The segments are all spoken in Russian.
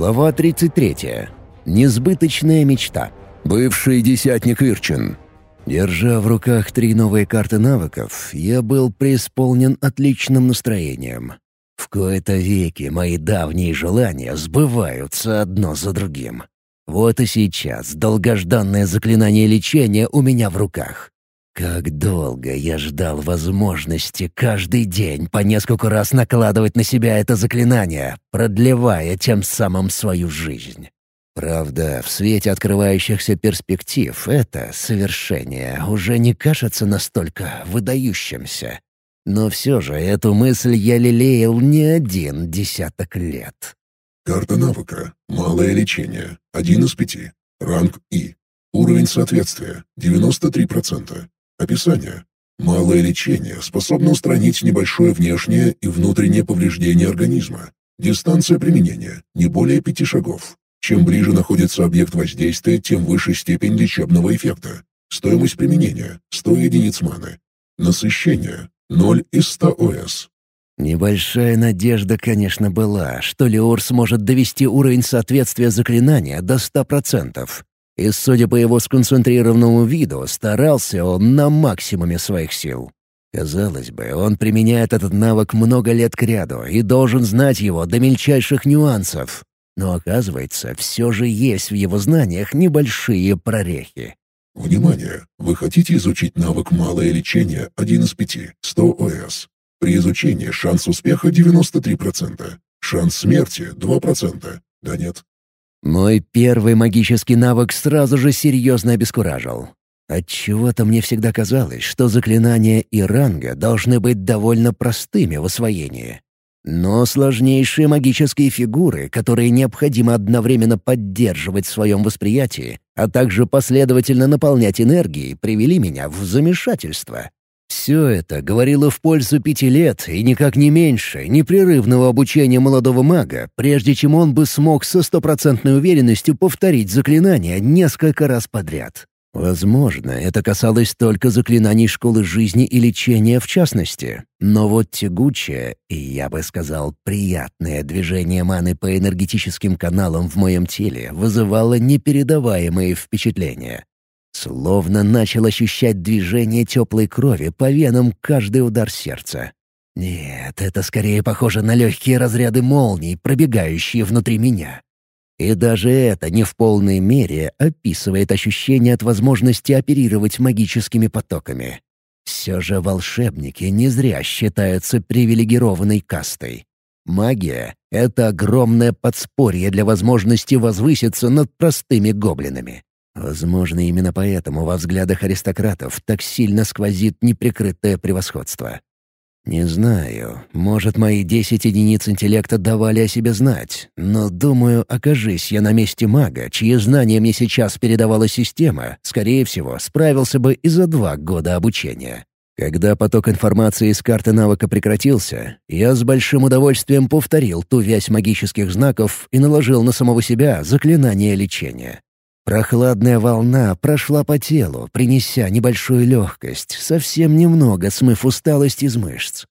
Глава 33. Несбыточная мечта. Бывший десятник Ирчин. Держа в руках три новые карты навыков, я был преисполнен отличным настроением. В кои-то веки мои давние желания сбываются одно за другим. Вот и сейчас долгожданное заклинание лечения у меня в руках. Как долго я ждал возможности каждый день по несколько раз накладывать на себя это заклинание, продлевая тем самым свою жизнь. Правда, в свете открывающихся перспектив это совершение уже не кажется настолько выдающимся. Но все же эту мысль я лелеял не один десяток лет. Карта навыка. Малое лечение. Один из пяти. Ранг И. Уровень соответствия. 93%. Описание. Малое лечение способно устранить небольшое внешнее и внутреннее повреждение организма. Дистанция применения – не более пяти шагов. Чем ближе находится объект воздействия, тем выше степень лечебного эффекта. Стоимость применения – 100 единиц маны. Насыщение – 0 из 100 ОС. Небольшая надежда, конечно, была, что Леор сможет довести уровень соответствия заклинания до 100%. И, судя по его сконцентрированному виду, старался он на максимуме своих сил. Казалось бы, он применяет этот навык много лет кряду и должен знать его до мельчайших нюансов. Но оказывается, все же есть в его знаниях небольшие прорехи. Внимание! Вы хотите изучить навык «Малое лечение» 1 из 5, 100 ОС. При изучении шанс успеха 93%, шанс смерти 2%. Да нет, мой первый магический навык сразу же серьезно обескуражил. Отчего-то мне всегда казалось, что заклинания и ранга должны быть довольно простыми в освоении. Но сложнейшие магические фигуры, которые необходимо одновременно поддерживать в своем восприятии, а также последовательно наполнять энергией, привели меня в замешательство. Все это говорило в пользу пяти лет и никак не меньше непрерывного обучения молодого мага, прежде чем он бы смог со стопроцентной уверенностью повторить заклинание несколько раз подряд. Возможно, это касалось только заклинаний школы жизни и лечения в частности. Но вот тягучее и, я бы сказал, приятное движение маны по энергетическим каналам в моем теле вызывало непередаваемые впечатления. Словно начал ощущать движение теплой крови по венам каждый удар сердца. Нет, это скорее похоже на легкие разряды молний, пробегающие внутри меня. И даже это не в полной мере описывает ощущение от возможности оперировать магическими потоками. Все же волшебники не зря считаются привилегированной кастой. Магия — это огромное подспорье для возможности возвыситься над простыми гоблинами. Возможно, именно поэтому во взглядах аристократов так сильно сквозит неприкрытое превосходство. Не знаю, может, мои десять единиц интеллекта давали о себе знать, но, думаю, окажись я на месте мага, чьи знания мне сейчас передавала система, скорее всего, справился бы и за два года обучения. Когда поток информации из карты навыка прекратился, я с большим удовольствием повторил ту вязь магических знаков и наложил на самого себя заклинание лечения. Прохладная волна прошла по телу, принеся небольшую легкость, совсем немного смыв усталость из мышц.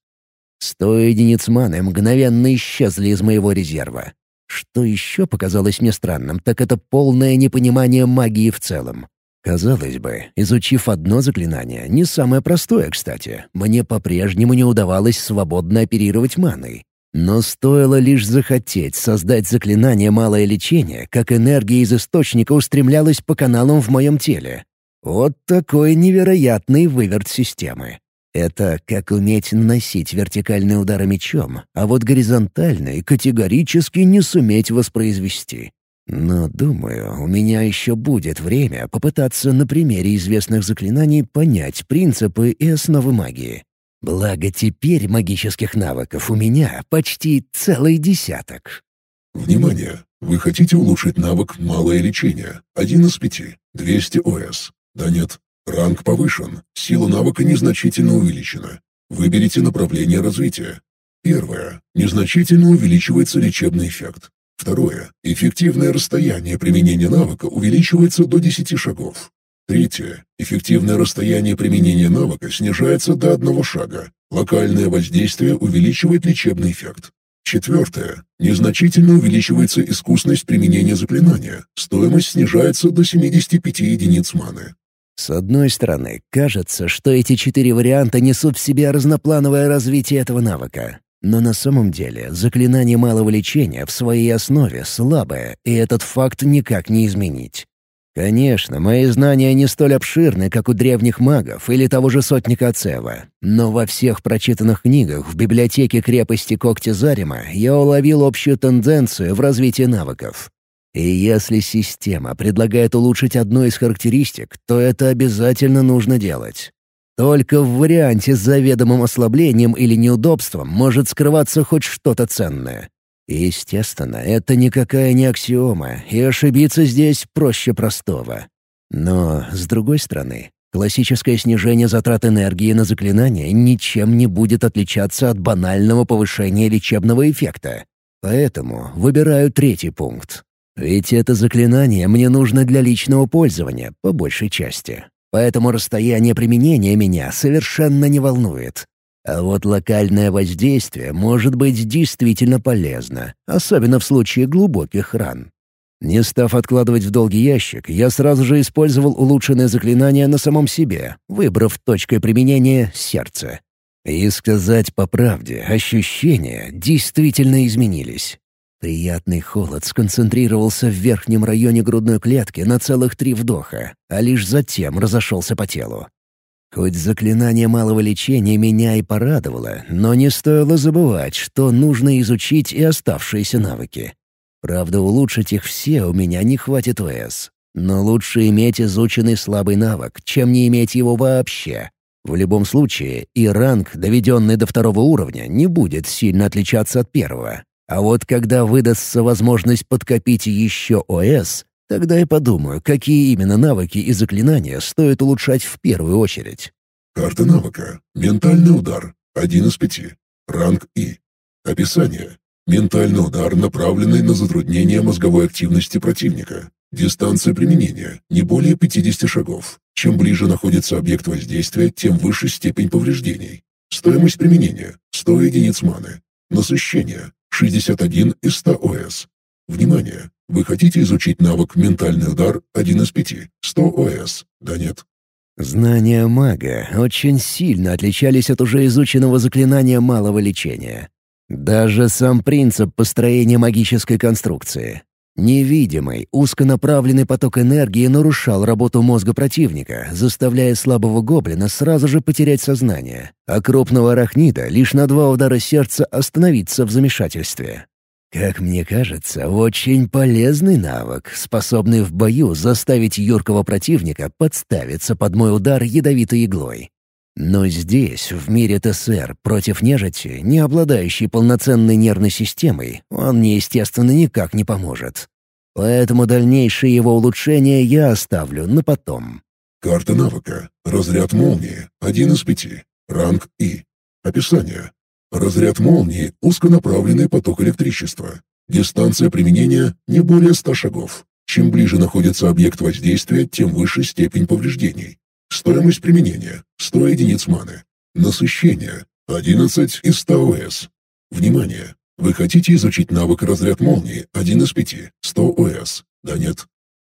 Сто единиц маны мгновенно исчезли из моего резерва. Что еще показалось мне странным, так это полное непонимание магии в целом. Казалось бы, изучив одно заклинание, не самое простое, кстати, мне по-прежнему не удавалось свободно оперировать маной. Но стоило лишь захотеть создать заклинание «Малое лечение», как энергия из источника устремлялась по каналам в моем теле. Вот такой невероятный выверт системы. Это как уметь наносить вертикальные удары мечом, а вот горизонтальные категорически не суметь воспроизвести. Но, думаю, у меня еще будет время попытаться на примере известных заклинаний понять принципы и основы магии. Благо теперь магических навыков у меня почти целый десяток. Внимание! Вы хотите улучшить навык «Малое лечение» один из пяти, 200 ОС. Да нет, ранг повышен, сила навыка незначительно увеличена. Выберите направление развития. Первое. Незначительно увеличивается лечебный эффект. Второе. Эффективное расстояние применения навыка увеличивается до 10 шагов. Третье. Эффективное расстояние применения навыка снижается до одного шага. Локальное воздействие увеличивает лечебный эффект. Четвертое. Незначительно увеличивается искусность применения заклинания. Стоимость снижается до 75 единиц маны. С одной стороны, кажется, что эти четыре варианта несут в себе разноплановое развитие этого навыка. Но на самом деле заклинание малого лечения в своей основе слабое, и этот факт никак не изменить. Конечно, мои знания не столь обширны, как у древних магов или того же сотника Ацева, но во всех прочитанных книгах в библиотеке крепости Когти Зарима я уловил общую тенденцию в развитии навыков. И если система предлагает улучшить одну из характеристик, то это обязательно нужно делать. Только в варианте с заведомым ослаблением или неудобством может скрываться хоть что-то ценное. Естественно, это никакая не аксиома, и ошибиться здесь проще простого. Но, с другой стороны, классическое снижение затрат энергии на заклинание ничем не будет отличаться от банального повышения лечебного эффекта. Поэтому выбираю третий пункт. Ведь это заклинание мне нужно для личного пользования, по большей части. Поэтому расстояние применения меня совершенно не волнует. А вот локальное воздействие может быть действительно полезно, особенно в случае глубоких ран. Не став откладывать в долгий ящик, я сразу же использовал улучшенное заклинание на самом себе, выбрав точкой применения сердце. И сказать по правде, ощущения действительно изменились. Приятный холод сконцентрировался в верхнем районе грудной клетки на целых три вдоха, а лишь затем разошелся по телу. Хоть заклинание малого лечения меня и порадовало, но не стоило забывать, что нужно изучить и оставшиеся навыки. Правда, улучшить их все у меня не хватит ВС. Но лучше иметь изученный слабый навык, чем не иметь его вообще. В любом случае, и ранг, доведенный до второго уровня, не будет сильно отличаться от первого. А вот когда выдастся возможность подкопить еще ОС, тогда и подумаю, какие именно навыки и заклинания стоит улучшать в первую очередь. Карта навыка. Ментальный удар. Один из пяти. Ранг И. Описание. Ментальный удар, направленный на затруднение мозговой активности противника. Дистанция применения – не более 50 шагов. Чем ближе находится объект воздействия, тем выше степень повреждений. Стоимость применения – 100 единиц маны. Насыщение 61 из 100 ОС. Внимание! Вы хотите изучить навык «Ментальный удар» 1 из 5, 100 ОС? Да нет? Знания мага очень сильно отличались от уже изученного заклинания малого лечения. Даже сам принцип построения магической конструкции. Невидимый, узконаправленный поток энергии нарушал работу мозга противника, заставляя слабого гоблина сразу же потерять сознание, а крупного арахнида лишь на два удара сердца остановиться в замешательстве. Как мне кажется, очень полезный навык, способный в бою заставить юркого противника подставиться под мой удар ядовитой иглой. Но здесь, в мире ТСР, против нежити, не обладающей полноценной нервной системой, он мне, естественно, никак не поможет. Поэтому дальнейшее его улучшение я оставлю на потом. Карта навыка. Разряд молнии. Один из пяти. Ранг И. Описание. Разряд молнии — узконаправленный поток электричества. Дистанция применения — не более 100 шагов. Чем ближе находится объект воздействия, тем выше степень повреждений. Стоимость применения — 100 единиц маны. Насыщение — 11 из 100 ОС. Внимание! Вы хотите изучить навык разряд молнии 1 из 5, 100 ОС? Да нет?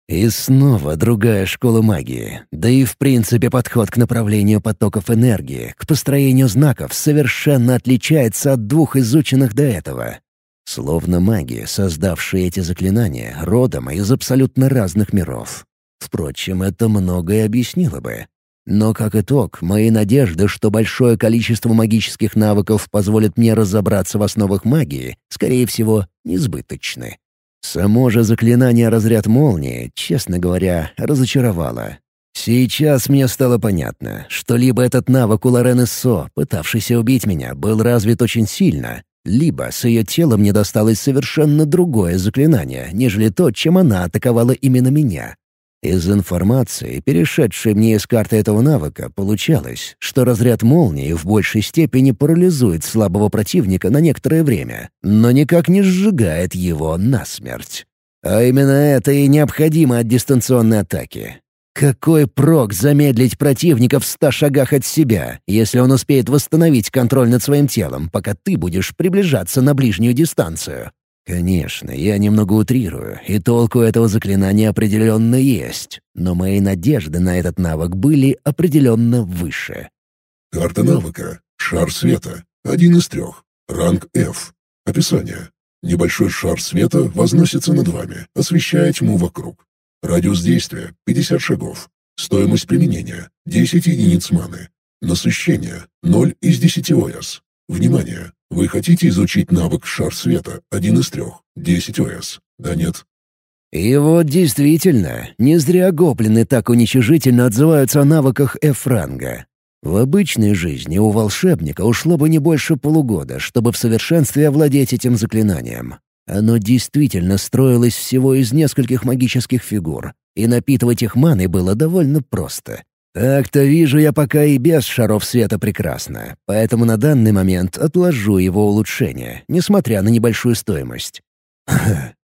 И снова другая школа магии. Да и в принципе подход к направлению потоков энергии, к построению знаков совершенно отличается от двух изученных до этого. Словно маги, создавшие эти заклинания, родом из абсолютно разных миров. Впрочем, это многое объяснило бы. Но как итог, мои надежды, что большое количество магических навыков позволит мне разобраться в основах магии, скорее всего, несбыточны. Само же заклинание «Разряд молнии», честно говоря, разочаровало. Сейчас мне стало понятно, что либо этот навык у Лорены Со, пытавшийся убить меня, был развит очень сильно, либо с ее телом мне досталось совершенно другое заклинание, нежели то, чем она атаковала именно меня. Из информации, перешедшей мне из карты этого навыка, получалось, что разряд молнии в большей степени парализует слабого противника на некоторое время, но никак не сжигает его насмерть. А именно это и необходимо от дистанционной атаки. Какой прок замедлить противника в ста шагах от себя, если он успеет восстановить контроль над своим телом, пока ты будешь приближаться на ближнюю дистанцию? Конечно, я немного утрирую, и толку этого заклинания определенно есть, но мои надежды на этот навык были определенно выше. Карта навыка. Шар света. Один из трех. Ранг F. Описание. Небольшой шар света возносится над вами, освещая тьму вокруг. Радиус действия — 50 шагов. Стоимость применения — 10 единиц маны. Насыщение — 0 из 10 ОС. Внимание! Вы хотите изучить навык «Шар света» один из трех, 10 ОС? Да нет? И вот действительно, не зря гоблины так уничижительно отзываются о навыках F-ранга. В обычной жизни у волшебника ушло бы не больше полугода, чтобы в совершенстве овладеть этим заклинанием. Оно действительно строилось всего из нескольких магических фигур, и напитывать их маной было довольно просто. Так-то вижу я пока и без шаров света прекрасно, поэтому на данный момент отложу его улучшение, несмотря на небольшую стоимость.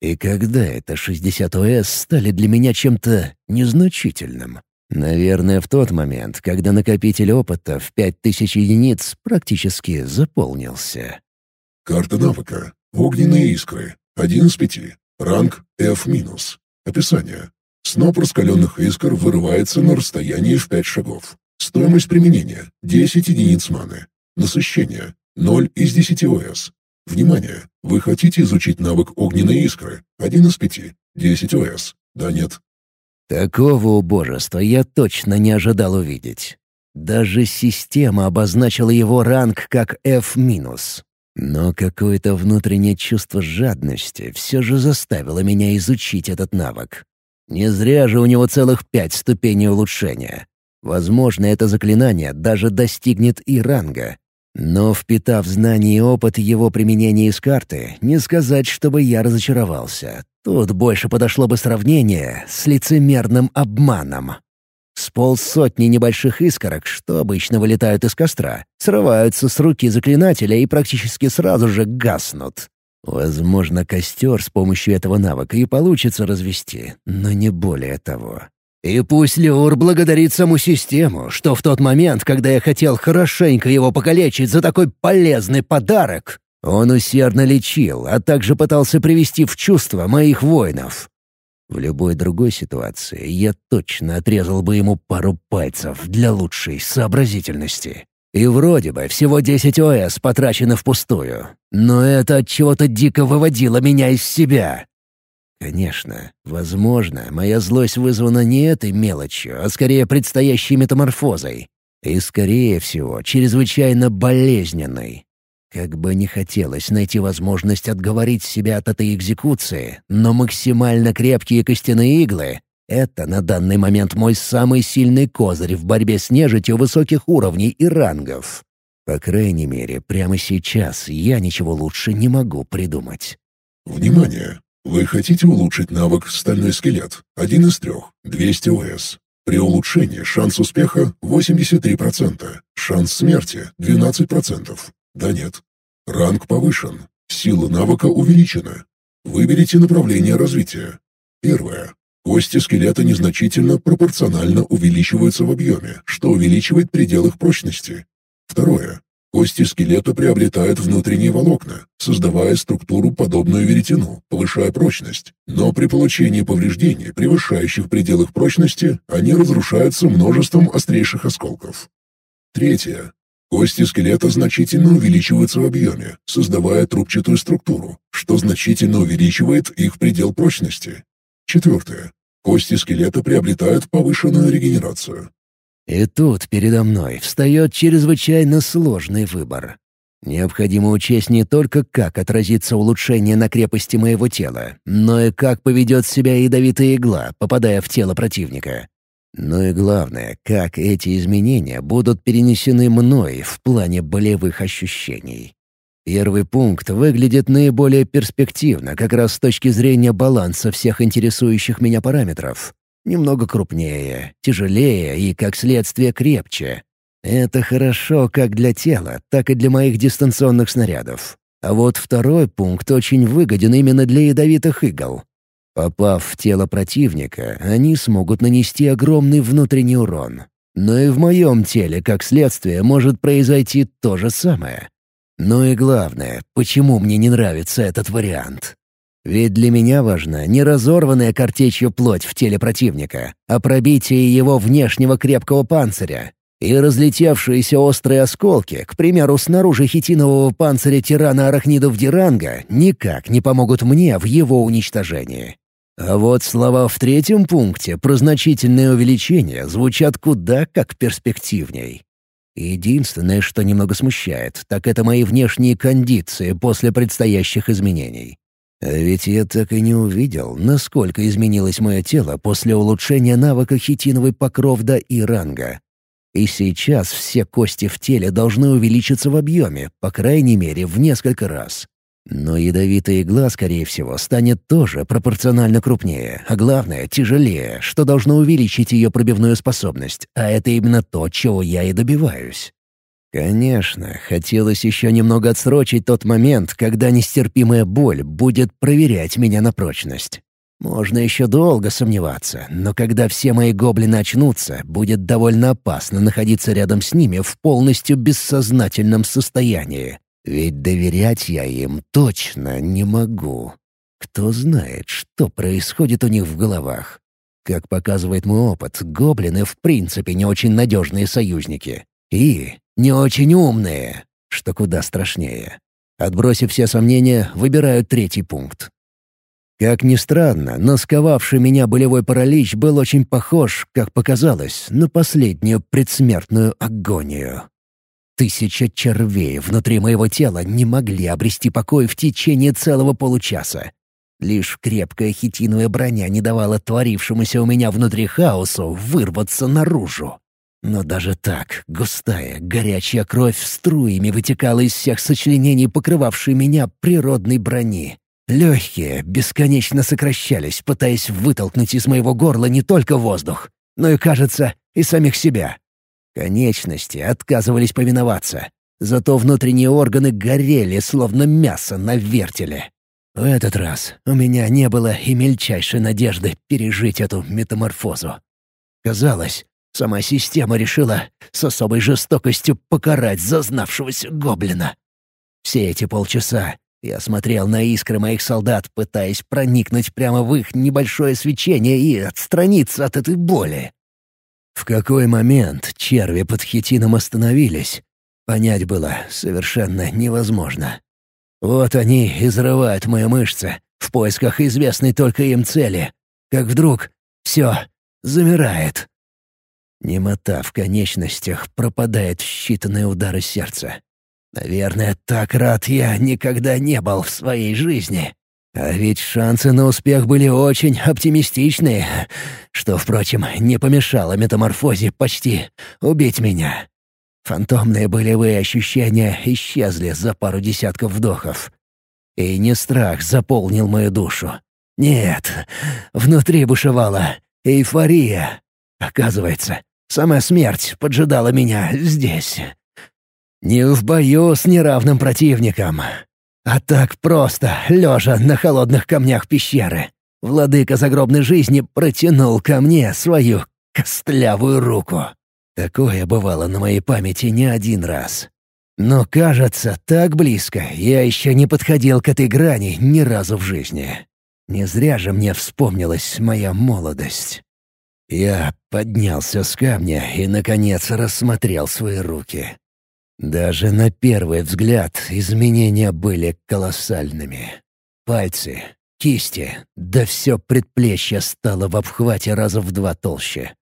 И когда это 60 ОС стали для меня чем-то незначительным? Наверное, в тот момент, когда накопитель опыта в 5000 единиц практически заполнился. Карта навыка. Огненные искры. Один из пяти. Ранг F-. Описание. Сноп раскаленных искр вырывается на расстоянии в пять шагов. Стоимость применения — 10 единиц маны. Насыщение — 0 из 10 ОС. Внимание! Вы хотите изучить навык огненной искры? Один из пяти. 10 ОС. Да нет. Такого убожества я точно не ожидал увидеть. Даже система обозначила его ранг как F-. Но какое-то внутреннее чувство жадности все же заставило меня изучить этот навык. Не зря же у него целых пять ступеней улучшения. Возможно, это заклинание даже достигнет и ранга. Но, впитав знания и опыт его применения из карты, не сказать, чтобы я разочаровался. Тут больше подошло бы сравнение с лицемерным обманом. С полсотни небольших искорок, что обычно вылетают из костра, срываются с руки заклинателя и практически сразу же гаснут. Возможно, костер с помощью этого навыка и получится развести, но не более того. И пусть Леур благодарит саму систему, что в тот момент, когда я хотел хорошенько его покалечить за такой полезный подарок, он усердно лечил, а также пытался привести в чувство моих воинов. В любой другой ситуации я точно отрезал бы ему пару пальцев для лучшей сообразительности. И вроде бы всего 10 ОС потрачено впустую. Но это от чего-то дико выводило меня из себя. Конечно, возможно, моя злость вызвана не этой мелочью, а скорее предстоящей метаморфозой. И, скорее всего, чрезвычайно болезненной. Как бы не хотелось найти возможность отговорить себя от этой экзекуции, но максимально крепкие костяные иглы — это на данный момент мой самый сильный козырь в борьбе с нежитью высоких уровней и рангов. По крайней мере, прямо сейчас я ничего лучше не могу придумать. Внимание! Вы хотите улучшить навык «Стальной скелет» — один из трех, 200 ОС. При улучшении шанс успеха 83%, шанс смерти 12%. Да нет. Ранг повышен. Сила навыка увеличена. Выберите направление развития. Первое. Кости скелета незначительно пропорционально увеличиваются в объеме, что увеличивает предел их прочности. Второе. Кости скелета приобретают внутренние волокна, создавая структуру, подобную веретену, повышая прочность. Но при получении повреждений, превышающих предел их прочности, они разрушаются множеством острейших осколков. Третье. Кости скелета значительно увеличиваются в объеме, создавая трубчатую структуру, что значительно увеличивает их предел прочности. Четвертое. Кости скелета приобретают повышенную регенерацию. И тут передо мной встает чрезвычайно сложный выбор. Необходимо учесть не только, как отразится улучшение на крепости моего тела, но и как поведет себя ядовитая игла, попадая в тело противника. Но и главное, как эти изменения будут перенесены мной в плане болевых ощущений. Первый пункт выглядит наиболее перспективно как раз с точки зрения баланса всех интересующих меня параметров. Немного крупнее, тяжелее и, как следствие, крепче. Это хорошо как для тела, так и для моих дистанционных снарядов. А вот второй пункт очень выгоден именно для ядовитых игл. Попав в тело противника, они смогут нанести огромный внутренний урон. Но и в моем теле, как следствие, может произойти то же самое. Ну и главное, почему мне не нравится этот вариант? Ведь для меня важна не разорванная картечью плоть в теле противника, а пробитие его внешнего крепкого панциря. И разлетевшиеся острые осколки, к примеру, снаружи хитинового панциря тирана арахнидов Диранга, никак не помогут мне в его уничтожении. А вот слова в третьем пункте про значительное увеличение звучат куда как перспективней. Единственное, что немного смущает, так это мои внешние кондиции после предстоящих изменений. А ведь я так и не увидел, насколько изменилось мое тело после улучшения навыка хитиновый покров до и ранга. И сейчас все кости в теле должны увеличиться в объеме, по крайней мере, в несколько раз. Но ядовитая игла, скорее всего, станет тоже пропорционально крупнее, а главное — тяжелее, что должно увеличить ее пробивную способность, а это именно то, чего я и добиваюсь. Конечно, хотелось еще немного отсрочить тот момент, когда нестерпимая боль будет проверять меня на прочность. Можно еще долго сомневаться, но когда все мои гоблины очнутся, будет довольно опасно находиться рядом с ними в полностью бессознательном состоянии. Ведь доверять я им точно не могу. Кто знает, что происходит у них в головах. Как показывает мой опыт, гоблины в принципе не очень надежные союзники. И не очень умные, что куда страшнее. Отбросив все сомнения, выбираю третий пункт. Как ни странно, но сковавший меня болевой паралич был очень похож, как показалось, на последнюю предсмертную агонию. Тысяча червей внутри моего тела не могли обрести покой в течение целого получаса. Лишь крепкая хитиновая броня не давала творившемуся у меня внутри хаосу вырваться наружу. Но даже так густая, горячая кровь струями вытекала из всех сочленений, покрывавшей меня природной брони. Легкие бесконечно сокращались, пытаясь вытолкнуть из моего горла не только воздух, но и, кажется, и самих себя. Конечности отказывались повиноваться. Зато внутренние органы горели, словно мясо на вертеле. В этот раз у меня не было и мельчайшей надежды пережить эту метаморфозу. Казалось, сама система решила с особой жестокостью покарать зазнавшегося гоблина. Все эти полчаса я смотрел на искры моих солдат, пытаясь проникнуть прямо в их небольшое свечение и отстраниться от этой боли. В какой момент черви под хитином остановились, понять было совершенно невозможно. Вот они изрывают мои мышцы в поисках известной только им цели, как вдруг все замирает. Немота в конечностях пропадает в считанные удары сердца. Наверное, так рад я никогда не был в своей жизни. А ведь шансы на успех были очень оптимистичные, что, впрочем, не помешало метаморфозе почти убить меня. Фантомные болевые ощущения исчезли за пару десятков вдохов. И не страх заполнил мою душу. Нет, внутри бушевала эйфория. Оказывается, сама смерть поджидала меня здесь. Не в бою с неравным противником, а так просто, лежа на холодных камнях пещеры, владыка загробной жизни протянул ко мне свою костлявую руку. Такое бывало на моей памяти не один раз. Но, кажется, так близко я еще не подходил к этой грани ни разу в жизни. Не зря же мне вспомнилась моя молодость. Я поднялся с камня и, наконец, рассмотрел свои руки. Даже на первый взгляд изменения были колоссальными. Пальцы, кисти, да все предплечье стало в обхвате раза в два толще.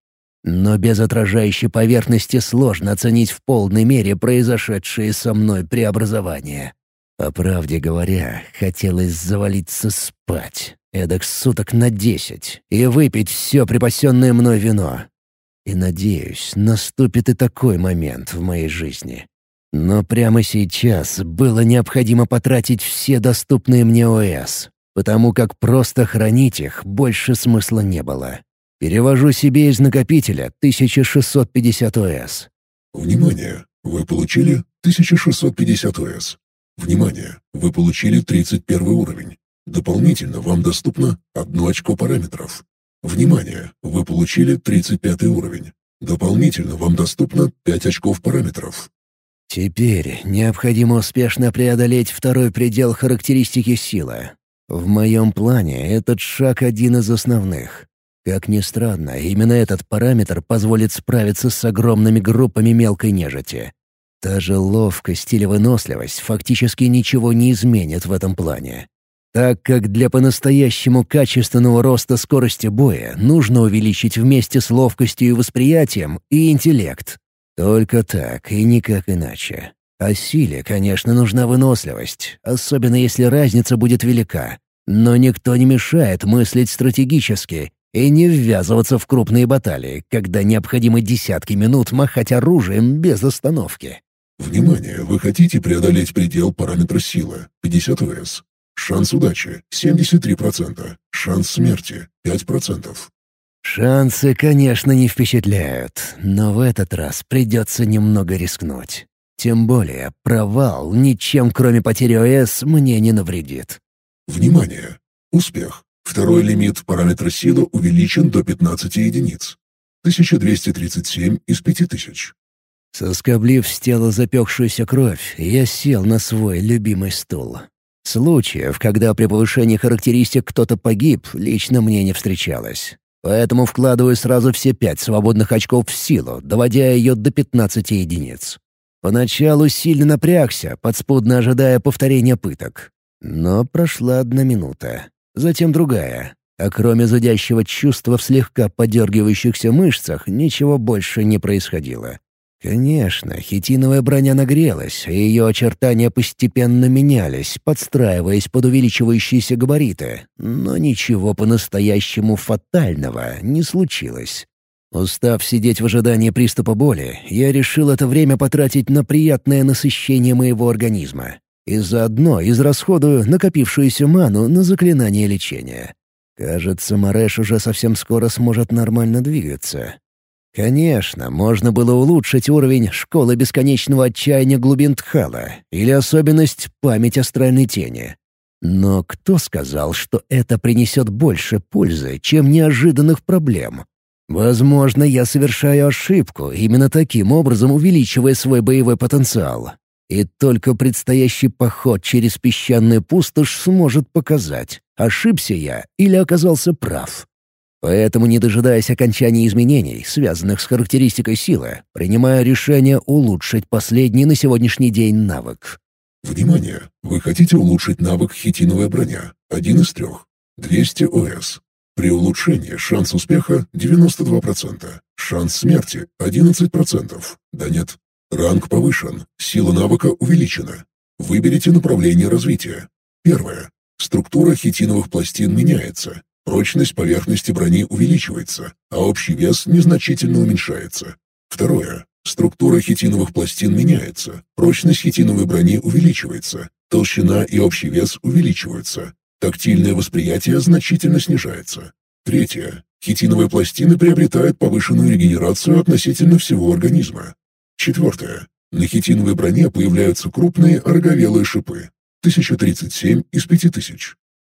Но без отражающей поверхности сложно оценить в полной мере произошедшие со мной преобразования. По правде говоря, хотелось завалиться спать, эдак суток на десять, и выпить все припасенное мной вино. И, надеюсь, наступит и такой момент в моей жизни. Но прямо сейчас было необходимо потратить все доступные мне ОС, потому как просто хранить их больше смысла не было. Перевожу себе из накопителя 1650 ОС. Внимание! Вы получили 1650 ОС. Внимание! Вы получили 31 уровень. Дополнительно вам доступно одно очко параметров. Внимание! Вы получили 35 уровень. Дополнительно вам доступно 5 очков параметров. Теперь необходимо успешно преодолеть второй предел характеристики силы. В моем плане этот шаг один из основных. Как ни странно, именно этот параметр позволит справиться с огромными группами мелкой нежити. Та же ловкость или выносливость фактически ничего не изменит в этом плане. Так как для по-настоящему качественного роста скорости боя нужно увеличить вместе с ловкостью и восприятием и интеллект. Только так и никак иначе. А силе, конечно, нужна выносливость, особенно если разница будет велика. Но никто не мешает мыслить стратегически и не ввязываться в крупные баталии, когда необходимо десятки минут махать оружием без остановки. Внимание! Вы хотите преодолеть предел параметра силы 50 ВС. Шанс удачи 73%. Шанс смерти 5%. Шансы, конечно, не впечатляют, но в этот раз придется немного рискнуть. Тем более провал ничем, кроме потери ОС, мне не навредит. Внимание! Успех. Второй лимит параметра силы увеличен до 15 единиц. 1237 из 5000. Соскоблив с тела запекшуюся кровь, я сел на свой любимый стул. Случаев, когда при повышении характеристик кто-то погиб, лично мне не встречалось. Поэтому вкладываю сразу все пять свободных очков в силу, доводя ее до 15 единиц. Поначалу сильно напрягся, подспудно ожидая повторения пыток. Но прошла одна минута, затем другая. А кроме зудящего чувства в слегка подергивающихся мышцах, ничего больше не происходило. Конечно, хитиновая броня нагрелась, и ее очертания постепенно менялись, подстраиваясь под увеличивающиеся габариты, но ничего по-настоящему фатального не случилось. Устав сидеть в ожидании приступа боли, я решил это время потратить на приятное насыщение моего организма и заодно израсходую накопившуюся ману на заклинание лечения. Кажется, Мареш уже совсем скоро сможет нормально двигаться, Конечно, можно было улучшить уровень школы бесконечного отчаяния глубин Тхала или особенность память астральной тени. Но кто сказал, что это принесет больше пользы, чем неожиданных проблем? Возможно, я совершаю ошибку, именно таким образом увеличивая свой боевой потенциал. И только предстоящий поход через песчаную пустошь сможет показать, ошибся я или оказался прав. Поэтому, не дожидаясь окончания изменений, связанных с характеристикой силы, принимаю решение улучшить последний на сегодняшний день навык. Внимание! Вы хотите улучшить навык «Хитиновая броня» — один из трех. 200 ОС. При улучшении шанс успеха 92%, шанс смерти 11%. Да нет. Ранг повышен, сила навыка увеличена. Выберите направление развития. Первое. Структура хитиновых пластин меняется. Прочность поверхности брони увеличивается, а общий вес незначительно уменьшается. Второе. Структура хитиновых пластин меняется. Прочность хитиновой брони увеличивается. Толщина и общий вес увеличиваются. Тактильное восприятие значительно снижается. Третье. Хитиновые пластины приобретают повышенную регенерацию относительно всего организма. Четвертое. На хитиновой броне появляются крупные роговелые шипы. 1037 из 5000.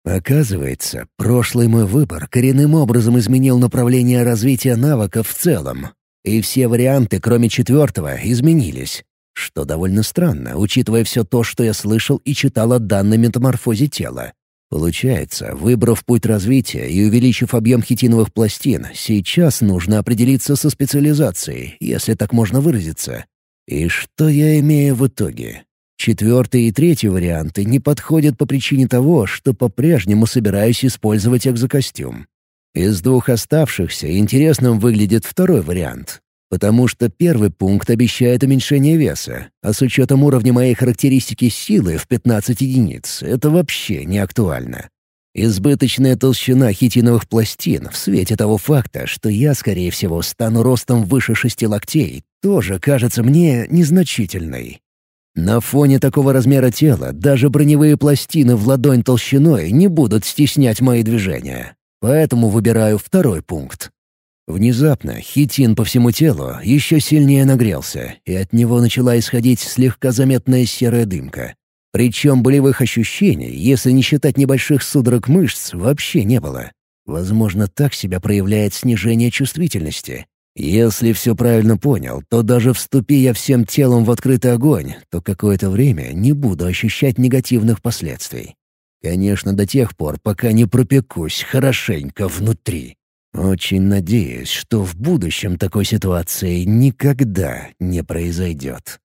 Оказывается, прошлый мой выбор коренным образом изменил направление развития навыков в целом. И все варианты, кроме четвертого, изменились. Что довольно странно, учитывая все то, что я слышал и читал о данной метаморфозе тела. Получается, выбрав путь развития и увеличив объем хитиновых пластин, сейчас нужно определиться со специализацией, если так можно выразиться. И что я имею в итоге? Четвертый и третий варианты не подходят по причине того, что по-прежнему собираюсь использовать экзокостюм. Из двух оставшихся интересным выглядит второй вариант, потому что первый пункт обещает уменьшение веса, а с учетом уровня моей характеристики силы в 15 единиц это вообще не актуально. Избыточная толщина хитиновых пластин в свете того факта, что я, скорее всего, стану ростом выше шести локтей, тоже кажется мне незначительной. На фоне такого размера тела даже броневые пластины в ладонь толщиной не будут стеснять мои движения. Поэтому выбираю второй пункт. Внезапно хитин по всему телу еще сильнее нагрелся, и от него начала исходить слегка заметная серая дымка. Причем болевых ощущений, если не считать небольших судорог мышц, вообще не было. Возможно, так себя проявляет снижение чувствительности. Если все правильно понял, то даже вступи я всем телом в открытый огонь, то какое-то время не буду ощущать негативных последствий. Конечно, до тех пор, пока не пропекусь хорошенько внутри. Очень надеюсь, что в будущем такой ситуации никогда не произойдет.